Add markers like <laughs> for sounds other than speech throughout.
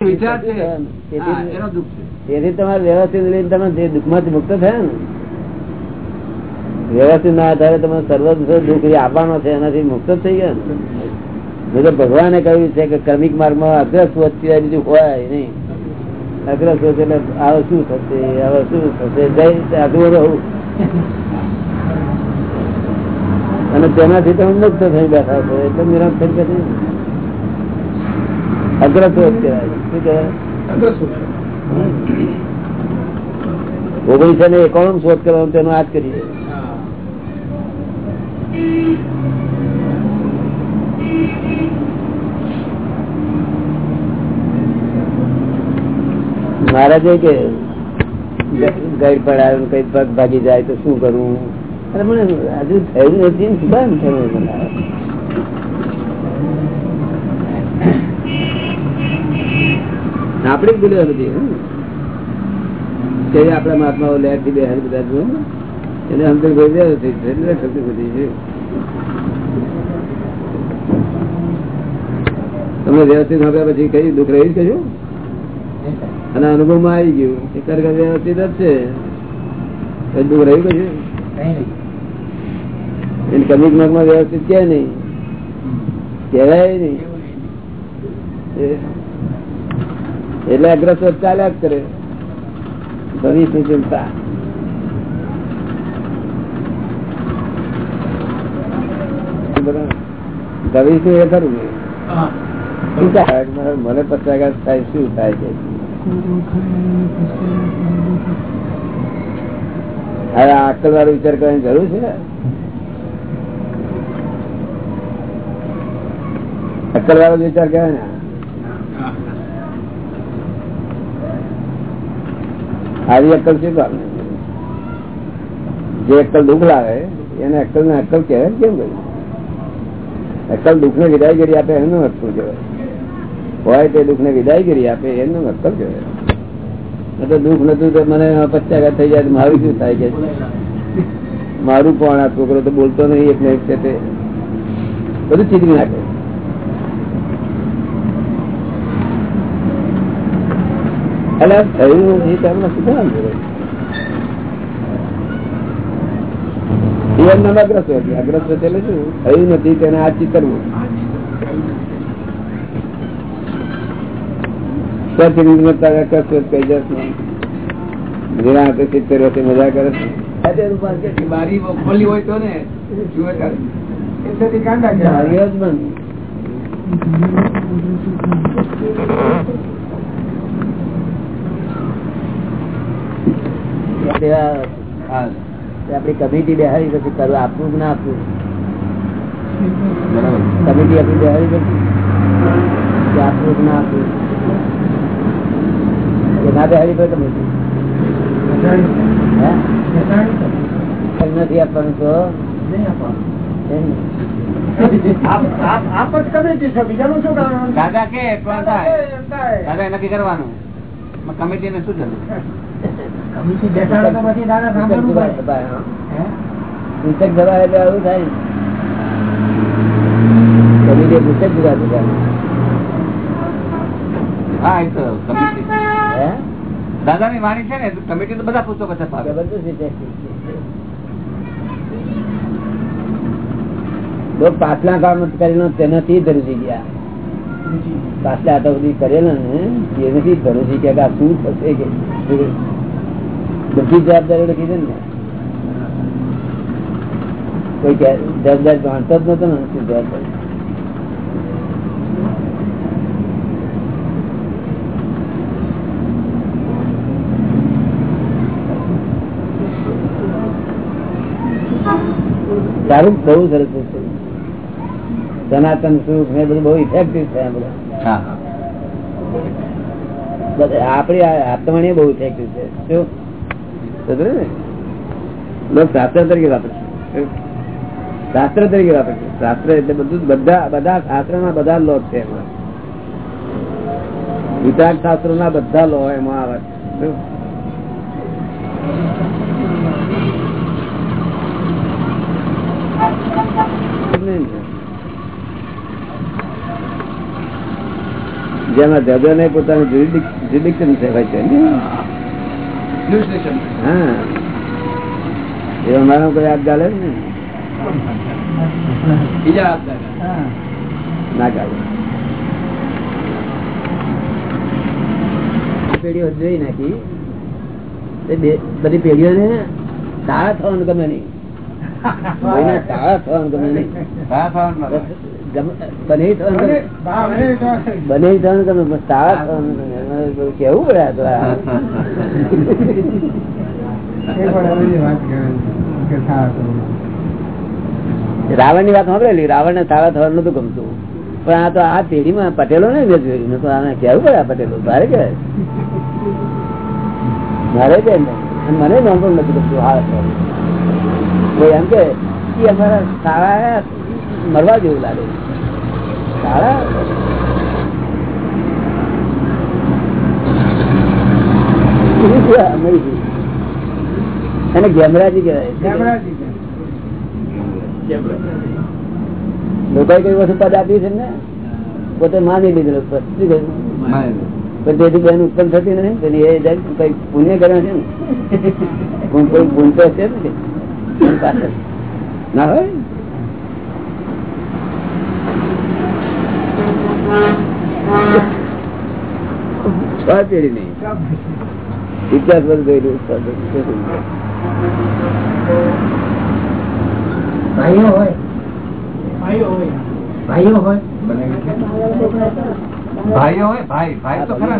તેથી- તમારે વ્યવસ્થિત લઈને તમે જે દુઃખમાંથી મુક્ત થયા ને વ્યવસ્થિત ના આધારે તમે સર્વ દુઃખ આપવાનો છે એનાથી મુક્ત થઈ ગયા ને. તો ભગવાને કહ્યું છે કે ક્રમિક માર્ગમાં અગ્રસ્વત સિવાય બીજું હોય નહીં. અગ્રસ્વ એટલે આવે શું થશે હવે શું થશે જઈ અધૂર રહું. અને તેનાથી તમે મુક્ત થઈ બેઠા છો એટલે નિરાશ થઈ ગયા અગ્રસ્વત કહેવાય. શું ઓગણીસો ને એકાણું શોધ કરવાનું તેનો આજ કરી મહારાજે કે ગાઈડ પડાવે કઈ પગ ભાગી જાય તો શું કરવું અરે મને હજુ થયું નથી કામ થયું આપડી જ ભૂલ્યો બધી હે? આપડા મહાત્માઓ લેરથી બે હાજર બધા એને અંદર નથી બધી છે. તમે વ્યવસ્થિત હવે પછી કઈ દુઃખ રહ્યું કશું અને અનુભવમાં આવી ગયું. એ ખરેખર વ્યવસ્થિત જ છે. કઈ દુઃખ રહ્યું કશું એની કમિકમાં વ્યવસ્થિત કે નહીં. કહેવાય નહીં. એટલે અગ્રસર ચાલ્યા જ કરે. ભવિષ્ય ચિંતા ભવિષ્ય એ ખરું? મને- પચાસ થાય, શું થાય છે? હવે આકલ વાળો વિચાર કરવાની જરૂર છે? અક્કલ વાળો વિચાર કહેવાય ને? આવી અક્કલ શું કામ? જે અક્કલ દુઃખ લાવે, એને અક્કલ ને અક્કલ કહેવાય કેમ કહ્યું અક્કલ દુઃખ ને વિદાય કરી આપે એનું અક્કલ કહેવાય. હોય તે દુઃખ ને કરી આપે એનું અક્કલ કહેવાય. એટલે દુઃખ નતું તો મને પચાસ થઈ જાય મારું શું થાય કે? મારું કોણ આ છોકરો તો બોલતો નહીં એક છે તે. બધું ચીકરી નાખે. એટલે થયું એ તમને શું કામ કરે? જીવન નામ અગ્રસ્ત હતી અગ્રસ્ત એટલે શું? થયું નથી તેને આ ચિતરવું મજા કરે છે. બારી ખોલી હોય તો ને જુએ કાંડા કહેવાય. હરિયો જ બંધ. આપણે આ- હા, આપણી કમિટી બેહાડી પછી કરવું આપવું કે ના આપવું? કમિટી આપણી બેહાડી પછી? આપવું કે ના આપવું? ના બેહાડી પડે કમિટી નથી આપવાનું તો? દાદા કે દાદા નક્કી કરવાનું. કમિટી ને શું જરૂર? <laughs> પુસ્તક જવા એટલે આવું થાય કમિટી પુસ્તક જુદા જુદા હા એ તો દાદા ની વાણી છે ને કમિટી તો બધા પુસ્તકો છે જબરદસ્ત રીતે. લોક પાછલા કામ કરેલો તેનાથી ધરુજી ગયા. પાછલા આટા સુધી કરેલા ને એનાથી ધરુજી ગયા શું થશે કે? બધી જવાબદારી લખી દે ને. કોઈ જવાબદારી જાણતો જ નતો ને શું જવાબદારી? તારું બહુ સરસ છે સનાતન સુખ ને બધું બહુ ઇફેક્ટિવ છે આ બધા. હા. આત્મણી બહુ ઇફેક્ટિવ છે. શું? લોક શાસ્ત્ર તરીકે વાપરે શાસ્ત્ર એટલે બધું બધા બધા શાસ્ત્ર બધા લોક છે એમાં. વિચાર ના બધા લો એમાં આવે. જેમાં જગો ને? પોતાનું જ્યુડિક્શન કહેવાય છે? હા. એવો મારો કોઈ હાથ ગાલે ને ના ગાલે. પેઢીઓ જોઈ નાખી. બધી બે- બધી તારા થવાનું ગમે નહીં. <laughs> તારા થવાનું ગમે નહીં. બને બને બધું કેવું પડે આ તો? આ. રાવણની વાત સાંભળેલી? રાવણ ને તાળા થવાનું નતું ગમતું. પણ આ તો આ પેઢીમાં પટેલો ને જોયું તો આને કેવું પડે પટેલો? તારે કે મારે કે મને નોંધો નથી ગમતું હાલ. કોઈ એમ કે અમારા સારા મરવા જેવું લાગે. એને ગેમરાજી કહેવાય. લોકોએ કઈ વસ્તુ પદ આપ્યું છે ને પોતે માની લીધેલું પદ શું કહ્યું? પણ તેથી બેન ઉત્પન્ન થતી નથી તેની એ કઈ પુણ્ય કરે છે ને? કોઈ કોઈ છે ને? ના હોય? છ નહીં. ઇતિહાસ બધું ગયેલું ભાઈઓ હોય. ભાઈઓ હોય. ભાઈઓ હોય. ભાઈ ભાઈ તો ખરા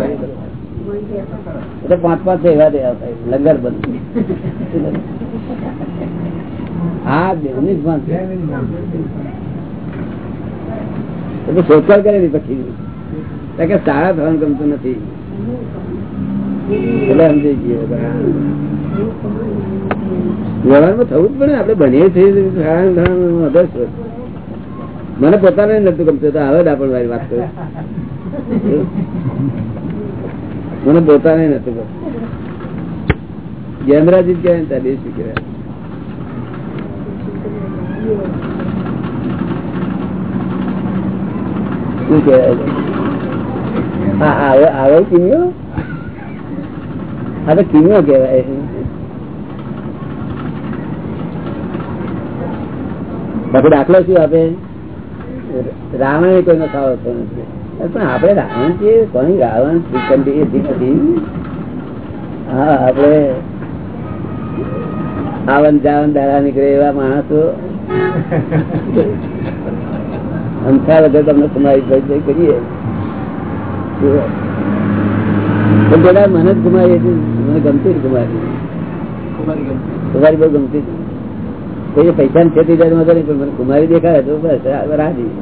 એટલે પાંચ પાંચ એવા દેવા થાય. લંગર બંધ. હા બેની જ વાત એટલે શોધખોળ કરેલી પછી. કે સારા થવાનું ગમતું નથી. થવું જ પડે આપડે બનીએ છીએ. મને પોતાને નતું ગમતું, તો હવે દાપણ વાળી વાત કરું. મને પોતાને નતું ગમતું. જેમરાજી ક્યાં ત્યાં દેશી કહેવાય શું કહેવાય? આવે કિમિયો? હા, તો કિમિયો કેવાય બાકી દાખલો શું આપે? રાવણ કોઈનો ખાવો થતો નથી. પણ આપણે રાવણ છીએ કોની રાવણ શ્રીકંડી એ શ્રીખંડી હા, આપણે આવન જાવન દાડા નીકળે એવા માણસો. અંથા વગર તમને સમાવી કરીએ. પણ પેલા મને જ કુમારી હતી, મને ગમતી જ કુમારી. કુમારી બહુ ગમતી કોઈ પૈસા ને છેતી મગર નહીં, પણ મને કુમારી દેખાય તો બસ રાજી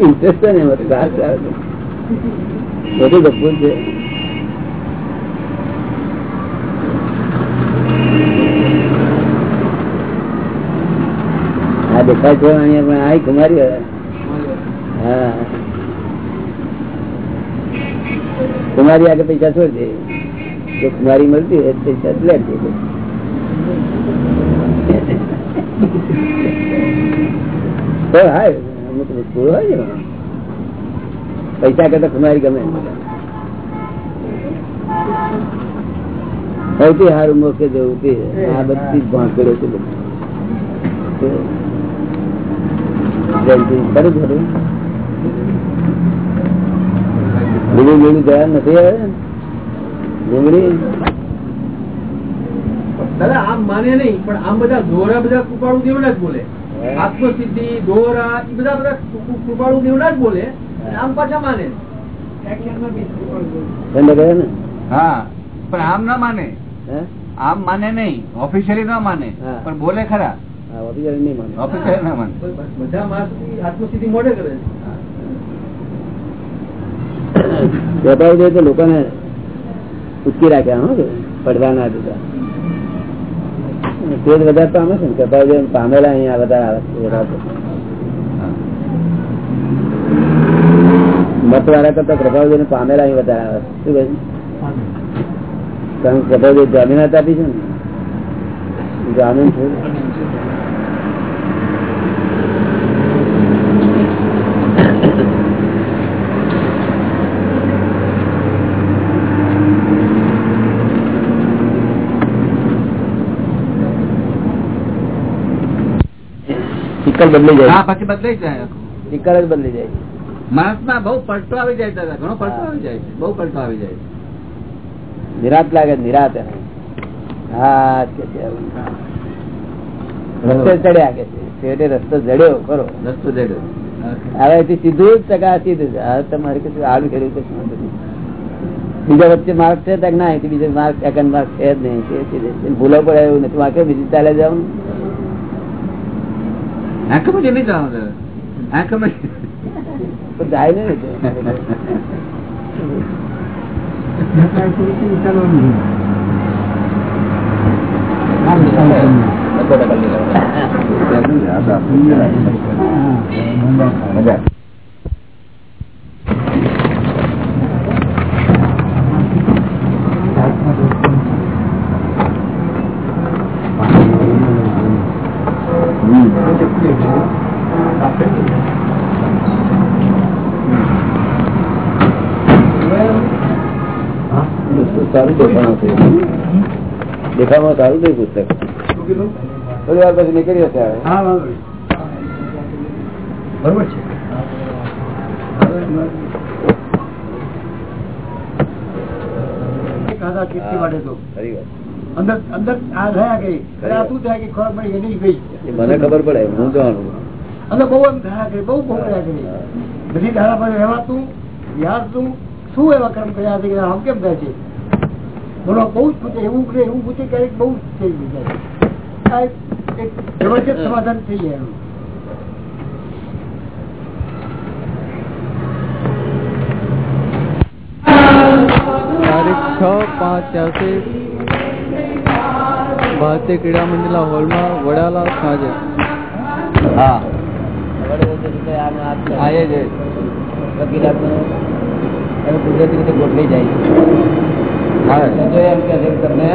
ઇન્ટરેસ્ટ ને છે. બધું ગપુર છે. આ દેખાય છે, અહીંયા પણ આ કુમારી હવે. હા કુમારી આગળ પૈસા છોડ દે જો કુમારી મળતી હોય તો પૈસા લે દે તો હા અમુક પૂરું હોય ને એમાં. પૈસા કરતા કુમારી ગમે સૌથી સારું મોક્ષે જવું તે આ બધી જ ભાંકડો છે બધી. જયંતિ ખરું ખરું. લીલું લીલું ગયા નથી આવે ડુંગળી? દાદા આમ માને નહીં પણ આમ બધા દોરા બધા કૃપાળુ દેવડા જ બોલે. આત્મસિદ્ધિ દોરા એ બધા બધા કૃપાળુ દેવડા જ બોલે. આમ પાછા માને. હા પણ આમ ના માને. હે? આમ માને નહીં. ઓફિશિયલી ના માને. હા. પણ બોલે ખરા. ઓફિસર નહીં માને. ઓફિશિયલી ના માને. બધા માણસ આત્મસિદ્ધિ મોડે કરે છે. જોઈએ તો લોકોને ઉચકી રાખ્યા હો પડવા ના દીધા. તે જ વધારે પામે છે ને જોઈએ પામેલા અહીંયા વધારે આવે મત વાળા કરતા પ્રભાવ પામેલા અહીં વધારે આવે શું કહ્યું કારણ કે પ્રભાવ જામીનાત આપી છે ને. જામીન છે. ચિક્કલ બદલી જાય. પછી બદલાઈ જાય. આખું. જ બદલી જાય. માણસમાં બહુ પલટો આવી જાય દાદા ઘણો પલટો આવી જાય. બહુ પલટો આવી જાય. નિરાત લાગે નિરાત હા. રસ્તે ચડ્યા કે છેવટે રસ્તો જડ્યો ખરો. રસ્તો જડ્યો. હવે એથી સીધું જ ટકા સીધું હવે તમારે કશું આડું કશું બીજા વચ્ચે માર્ક છે ના બીજો માર્ક સેકન્ડ માર્ક છે જ નહીં. ભૂલો પડે એવું નથી. વાંકે બીજી ચાલે જવું આંખમાં નહીં જવાનું દાદા. આંખમાં જાય ને મજા. દેખાવામાં સારું થયું પુસ્તક. થોડી વાર પછી નીકળી હશે બરોબર છે. મને ખબર પડે હું જાણું. બહુ એમ થયા કરી બહુ બહુ રહ્યા કરી. બધી ધારા પર રહેવાતું યાદ શું એવા કર્મ કર્યા છે કે આમ કેમ થાય છે? બોલો બહુ જ પૂછે એવું પૂછે એવું પૂછે ક્યારેક બહુ જ થઈ ગયું આ એક જબરજસ્ત સમાધાન થઈ જાય એનું. છ પાંચ ત્યાંસી ભારતીય ક્રીડા મંડળના હોલમાં વડાલા સાંજે. હા. કુદરતી રીતે ગોઠવી જાય. જો એમ કે તમને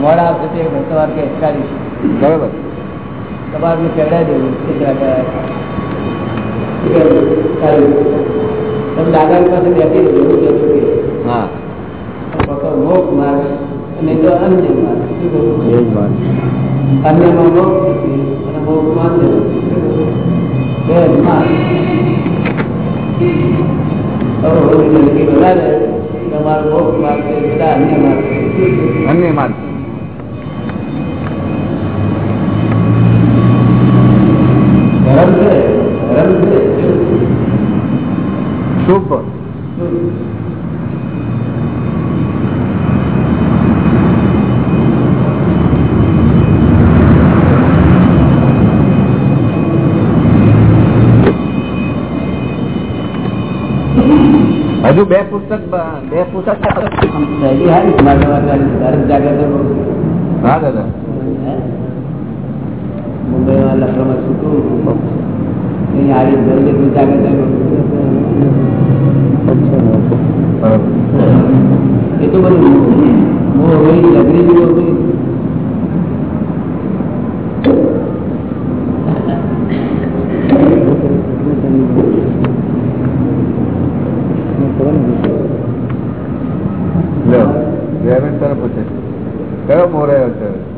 મોડા આવશે તે કે બરોબર તમારે ચડાવી દેવું. તમે દાદાની પાસે બેસી હા મોક્ષ માર્ગ અને તો અન્ય માર્ગ શું? અન્યમાં મોક્ષ અને મોક. બે માર્ગ. હવે અન્ય માર્ગ ધર્મ છે શુભ હજુ બે પુસ્તક બ- પુસ્તક હા દાદા. મુંબઈમાં લખવામાં છૂટું અહીં આવી બધું મોહ હોય. જેવું હોય. લો જયવેન તરફ પૂછે છે. કયો મોરે છે એ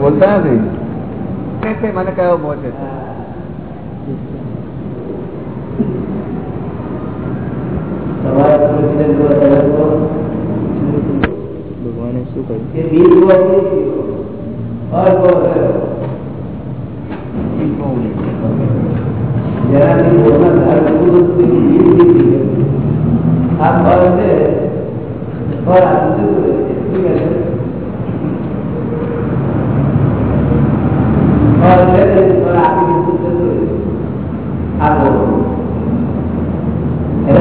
બોલતા નથી. મને કયો મોહ છે? ભગવાને શું કહ્યું. આ ફળ છે ફળ આ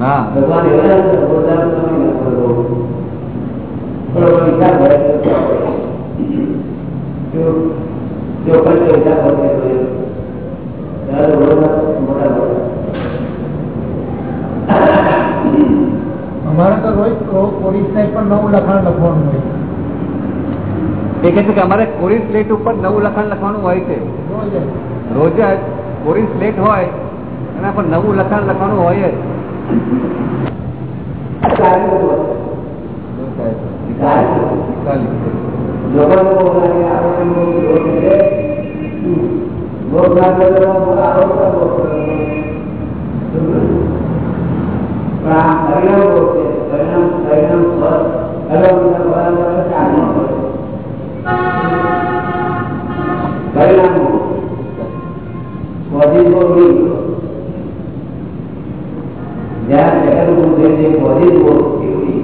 હા. ભગવાન ન અમારે તો રોજ પોલીસ સાહેબ પણ નવું લખાણ લખવાનું હોય. એ કહે છે કે અમારે પોલીસ લેટ ઉપર નવું લખાણ લખવાનું હોય છે. રોજ જ. જ સ્લેટ હોય એના પર નવું લખાણ લખવાનું હોય જ લોકોને બોલાવીને આપણે રોજ છે. રોજ ના કરવાનો આરોપ કરવો. પણ આ પરિણામ બહુ છે. પરિણામ પરિણામ સ્વસ્થ અલગ અલગ બરાબર ચાલુ હોય. પરિણામો પોઝિટિવ નહીં જ્યાં સેકન્ડ છે તે પોઝિટિવ એવી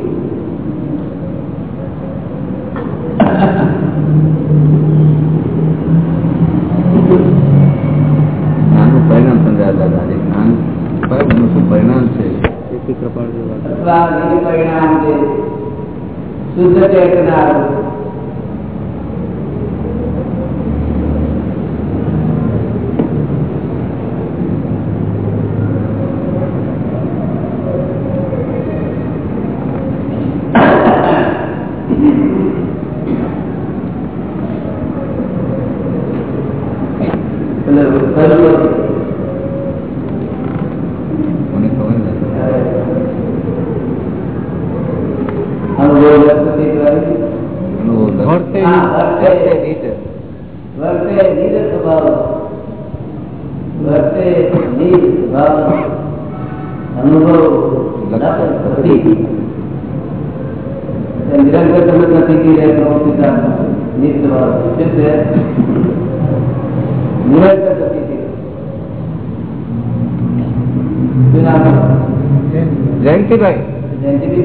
જ્ઞાનનું પરિણામ સમજાવતા હતા એ જ્ઞાન પરિણામનું શું પરિણામ છે તેથી કૃપાળ જેવા અથવા એનું પરિણામ છે શુદ્ધ ચેતના એટલે સર્વ મને ખબર નથી અનુભવ વ્યક્તિ કરી એનું વર્તે હા, વર્તે. વર્તે નીચે. વર્તે નિજ સ્વભાવ વર્તે નિજ સ્વભાવ અનુભવ લક્ષ પ્રતિ નિરંતર તમે નથી કી રહે પ્રવૃત્તિ નિજ સ્વભાવ શું છે નિરંતર પ્રતિ શું નામ જયંતિભાઈ જયંતિભાઈ પ્રતિ છે કે જુદા પ્રતિ બંને છે બંને હા જયંતિભાઈ છે એવા છે ને? અંતર્ગત સ્થિતિ છે જો ધીરે ધીરે ખરેખર તો વિશે નથી સમજ્યું?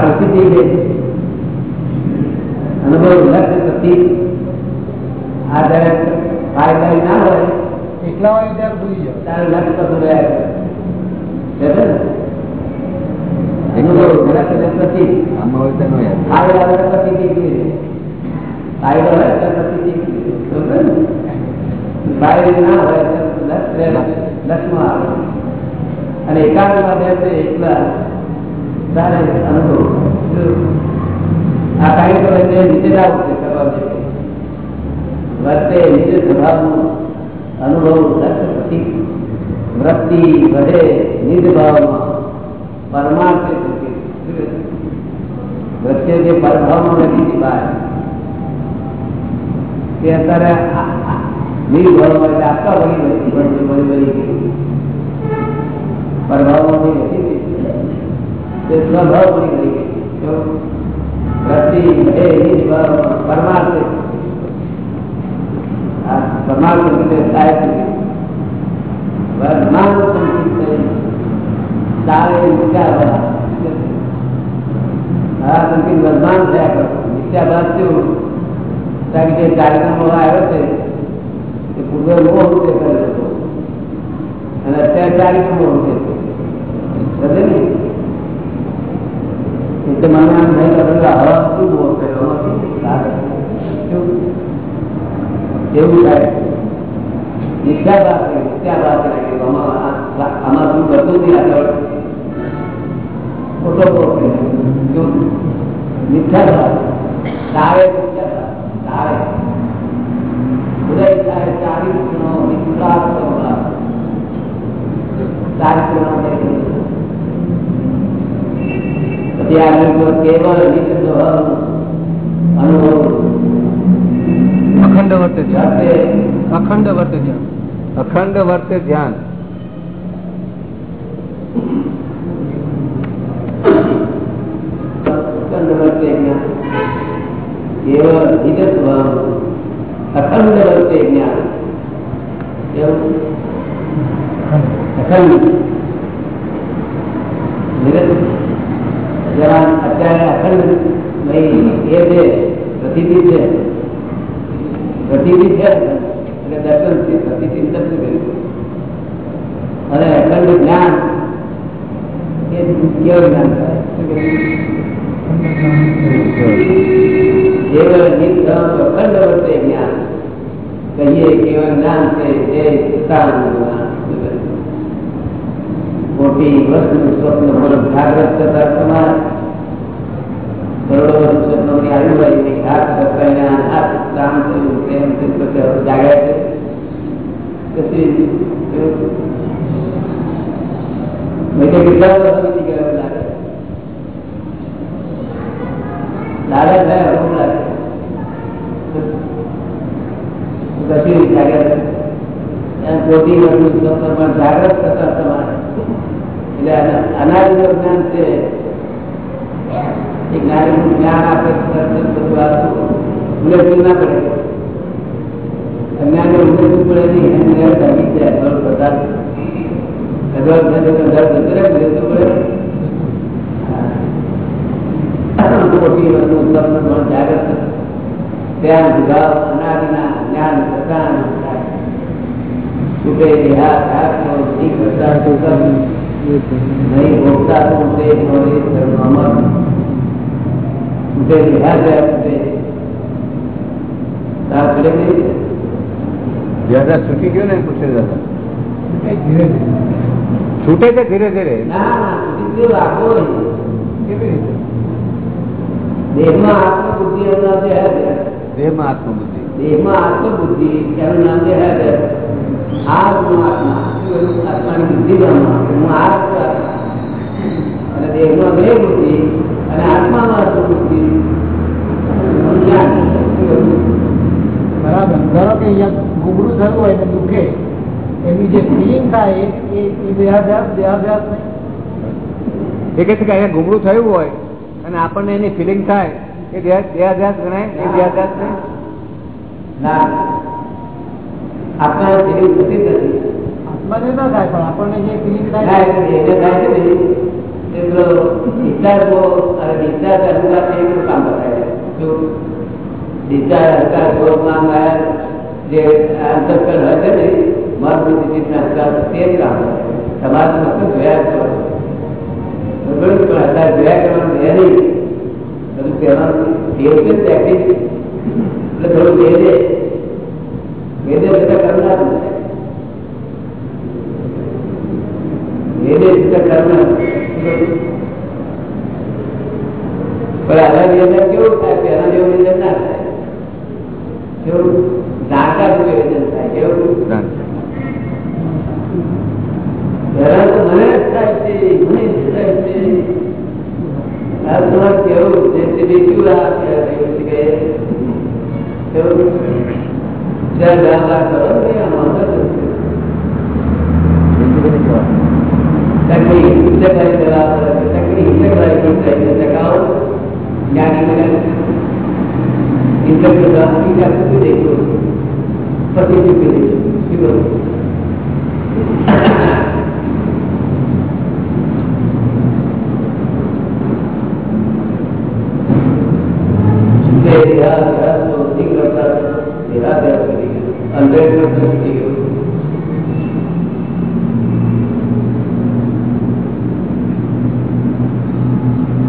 પ્રસિદ્ધિ છે અનુભવ લક્ષ પ્રતિ આ જયારે ફાયદા ના હોય એકલા હોય ત્યારે ભૂલી જાઓ. ત્યારે લક્ષ કશું રહ્યા કરે. બરાબર ને? અનુભવ લક્ષ અને એકાંતમાં બેસે એકલા તારે અનુભવ આ કાંઈ તો એને નીચે લાવવું છે કરવા માટે વર્તે નીચે સ્વભાવનો અનુભવ લક્ષ પ્રતિ વૃત્તિ વધે નિર્ભાવમાં ભાવમાં પરમાર્થે વચ્ચે જે પરભાવમાં નથી હતી બહાર તે અત્યારે નિજ ભાવમાં એટલે આખા વળી વળી વળી વળી વળી ગઈ પરભાવમાં નહીં હતી તે સ્વભાવ બની ગઈ જો વૃત્તિ વધે નિજ ભાવમાં પરમાર્થે આ પરમાર્થ રીતે થાય છે વર્તમાન સંકિત તારે વિચારવા હા સંકિત વર્તમાન થયા કરો મિથ્યાભાસ થયું કારણ કે જે કાર્યક્રમો આવ્યો છે એ પૂર્વે મોહ રૂપે કરેલો હતો અને અત્યારે કાર્યક્રમો રૂપે છે સમજે ને એટલે મને આમ નહીં કરેલું હવા શું મોહ કર્યો એવું થાય મિથ્યાભાસ છે મિથ્યાભાસ લાગે આમાં આ- આમાં શું કરતું નહીં આગળ ખોટો તારે તારે ઉદય વિશ્વાસ પછી આગળ કેવળ અનુભવ અખંડ વર્તે ધ્યાન. અખંડ વર્તે ધ્યાન. અખંડ વર્તે ધ્યાન સ્કંદ વર્તે જ્ઞાન. દેવ અધિગત અખંડ વર્તે જ્ઞાન કેવું અખંડ નિરંતર જરા અત્યારે અખંડ ભાઈ એ છે પ્રતિતિ છે પ્રતિતિ છે એટલે દર્શન છે પ્રતિતિ દર્શન કર્યું અને અખંડ જ્ઞાન એ કેવું જ્ઞાન થાય શું કહ્યું? કેવળ નિત્યમ અખંડ વર્તે જ્ઞાન કહીએ કેવળ જ્ઞાન છે એ સારું જ્ઞાન મોટી વસ્તુ સ્વપ્ન પર જાગ્રત થતા તમારે કરોડો વર્ષ સ્વપ્નોની આજુબાજુ હાથ પકડાઈને હાથ કામ કર્યું તેમ તેમ પછી હવે જાગ્યા છે પછી મેં તો કેટલા વર્ષ સુધી ગયા લાગે લાગે થાય હરું લાગે પછી જાગ્યા એમ ખોટી વસ્તુ સ્વપ્ન પણ જાગ્રત થતા તમારે એટલે અનાજ જ્ઞાન છે એ જ્ઞાની જ્ઞાન આપે દર્શન બધું આપવું ઉલ્લેખ ના પડે અજ્ઞાન ઉલ્લેખ પડે નહીં એને ઘર ભાગી જાય ઘર બધા અગર ઘર ઘર જતું રહે તો પડે ખોટી વસ્તુ સ્વપ્ન પણ જાગૃત ધ્યાન જુગાવ અનાદિના જ્ઞાન પ્રધાન છૂટે હાથ હાથનો શીખ કરતા સુગમ નહીં ભોગતા તો તે નોરે ધર્મમાં છૂટે હાથ છૂટે તાર પડે નહીં દાદા છૂટી ગયો ને પૂછે દાદા છૂટે છે ધીરે ધીરે ના ના છૂટી ગયો રાખવો નહીં કેવી રીતે દેહમાં આત્મબુદ્ધિ એનું નામ છે દેહમાં આત્મબુદ્ધિ. દેહમાં આત્મબુદ્ધિ એનું નામ છે આ હું આત્મા. આત્માની બુદ્ધિ હું આ આત્મા. અને દેહમાં બે બુદ્ધિ અને આત્મામાં આત્મબુદ્ધિ. બરાબર. ધારો કે અહીંયા ગુગડું થયું હોય ને દુઃખે એની જે ફિલિંગ થાય એ દેહાભ્યાસ દેહાભ્યાસ નહીં. એ કહે છે કે અહીંયા ગુમડું થયું હોય અને આપણને એની ફિલિંગ થાય કે દેહાધ્યાસ ગણાય એ દેહાધ્યાસ ને ના આપણે ફિલિંગ થતી નથી આત્માને ના થાય પણ આપણને જે ફિલિંગ થાય એને થાય છે ને એ પેલો અને discharge અહંકાર છે એટલું કામ બતાવે શું? discharge અહંકાર ક્રોધમાન માયા જે અંતસ્કરણ હોય ને મન બુદ્ધિ ચિત્તના અહંકાર તે જ કામ કરે છે. તમારે જોયા જ? પણ અત્યારે જોયા કરવાનું છે નહીં. બધું કહેવાનું ટેવ છે પ્રેક્ટિસ એટલે થોડું વેદે વેદે બધા કરનાર વેદે સિદ્ધ કર્મ પણ આના નિવેદન કેવું થાય? પેલા જેવું નિવેદન ના થાય. કેવું? જાણતા જ નિવેદન થાય. કેવું? પછી શું દેખો શું બોલો હંડ્રેડ પર્સન્ટ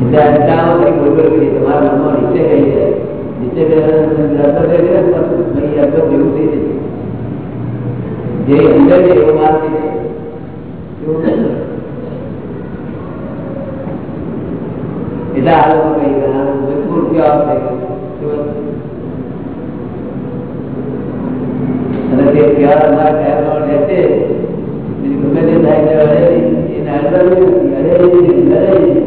એટલે અટકાવો કઈ ગોળ કરી તમારા મનમાં નીચે ગઈ છે નીચે ગયા નહીં અડધો જેવું થઈ જશે જે અંદર છે એવો માલ થઈ જાય એટલે આ લોકો કહી ગયા થયો આવશે અને તે પ્યાર અમારા કહેવામાં રહેશે ગમે તે થાય તે